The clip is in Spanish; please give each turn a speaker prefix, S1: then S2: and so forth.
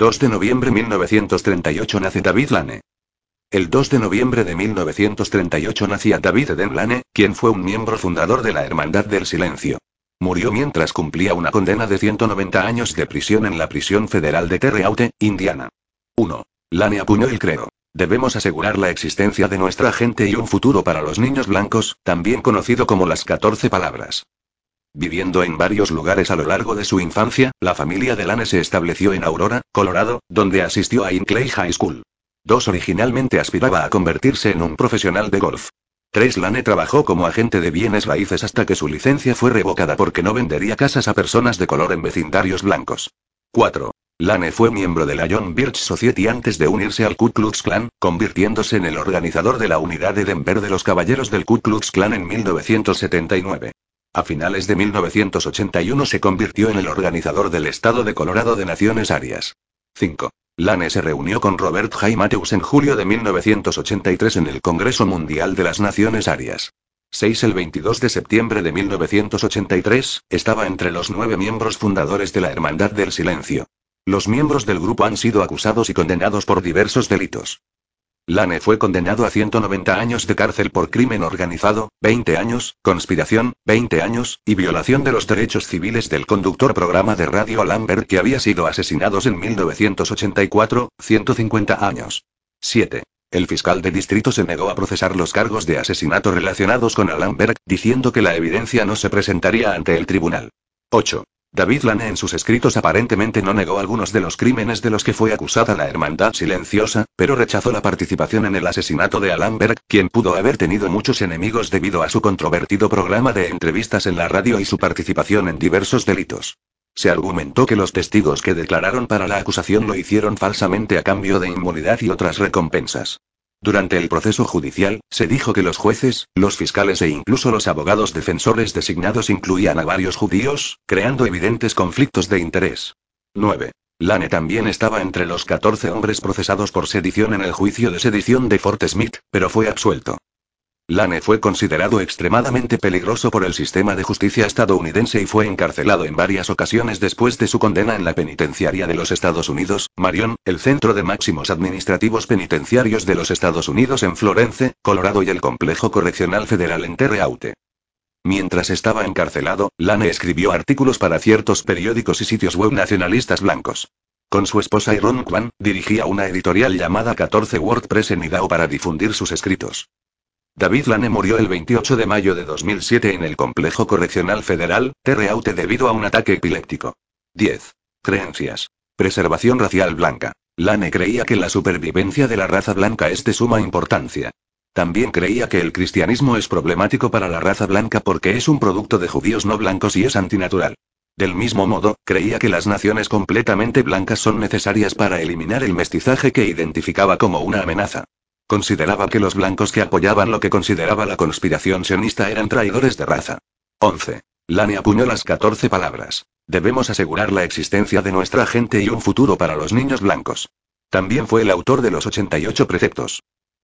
S1: 2 de noviembre 1938 nace David Lane. El 2 de noviembre de 1938 nacía David Eden Lane, quien fue un miembro fundador de la Hermandad del Silencio. Murió mientras cumplía una condena de 190 años de prisión en la prisión federal de Terre Indiana. 1. Lane apuñó el creo. Debemos asegurar la existencia de nuestra gente y un futuro para los niños blancos, también conocido como las 14 palabras. Viviendo en varios lugares a lo largo de su infancia, la familia de Lane se estableció en Aurora, Colorado, donde asistió a Inclay High School. Dos originalmente aspiraba a convertirse en un profesional de golf. Tres Lane trabajó como agente de bienes raíces hasta que su licencia fue revocada porque no vendería casas a personas de color en vecindarios blancos. 4. Lane fue miembro de la John Birch Society antes de unirse al Ku Klux Klan, convirtiéndose en el organizador de la unidad de Denver de los Caballeros del Ku Klux Klan en 1979. A finales de 1981 se convirtió en el organizador del Estado de Colorado de Naciones Arias. 5. Lane se reunió con Robert J. Matthews en julio de 1983 en el Congreso Mundial de las Naciones Arias. 6. El 22 de septiembre de 1983, estaba entre los nueve miembros fundadores de la Hermandad del Silencio. Los miembros del grupo han sido acusados y condenados por diversos delitos. Lane fue condenado a 190 años de cárcel por crimen organizado, 20 años, conspiración, 20 años, y violación de los derechos civiles del conductor programa de radio Lambert que había sido asesinados en 1984, 150 años. 7. El fiscal de distrito se negó a procesar los cargos de asesinato relacionados con Alan Berg, diciendo que la evidencia no se presentaría ante el tribunal. 8. David Lane en sus escritos aparentemente no negó algunos de los crímenes de los que fue acusada la Hermandad Silenciosa, pero rechazó la participación en el asesinato de Alan Berg, quien pudo haber tenido muchos enemigos debido a su controvertido programa de entrevistas en la radio y su participación en diversos delitos. Se argumentó que los testigos que declararon para la acusación lo hicieron falsamente a cambio de inmunidad y otras recompensas. Durante el proceso judicial, se dijo que los jueces, los fiscales e incluso los abogados defensores designados incluían a varios judíos, creando evidentes conflictos de interés. 9. Lane también estaba entre los 14 hombres procesados por sedición en el juicio de sedición de Fort Smith, pero fue absuelto. Lane fue considerado extremadamente peligroso por el sistema de justicia estadounidense y fue encarcelado en varias ocasiones después de su condena en la penitenciaria de los Estados Unidos, Marion, el Centro de Máximos Administrativos Penitenciarios de los Estados Unidos en Florence, Colorado y el Complejo Correccional Federal en Terre Haute. Mientras estaba encarcelado, Lane escribió artículos para ciertos periódicos y sitios web nacionalistas blancos. Con su esposa Iron Kwan, dirigía una editorial llamada 14 WordPress en Idaho para difundir sus escritos. David Lane murió el 28 de mayo de 2007 en el Complejo Correccional Federal, Terre Haute debido a un ataque epiléptico. 10. Creencias. Preservación racial blanca. Lane creía que la supervivencia de la raza blanca es de suma importancia. También creía que el cristianismo es problemático para la raza blanca porque es un producto de judíos no blancos y es antinatural. Del mismo modo, creía que las naciones completamente blancas son necesarias para eliminar el mestizaje que identificaba como una amenaza. Consideraba que los blancos que apoyaban lo que consideraba la conspiración sionista eran traidores de raza. 11. Lane apuñó las 14 palabras. Debemos asegurar la existencia de nuestra gente y un futuro para los niños blancos. También fue el autor de los 88 preceptos.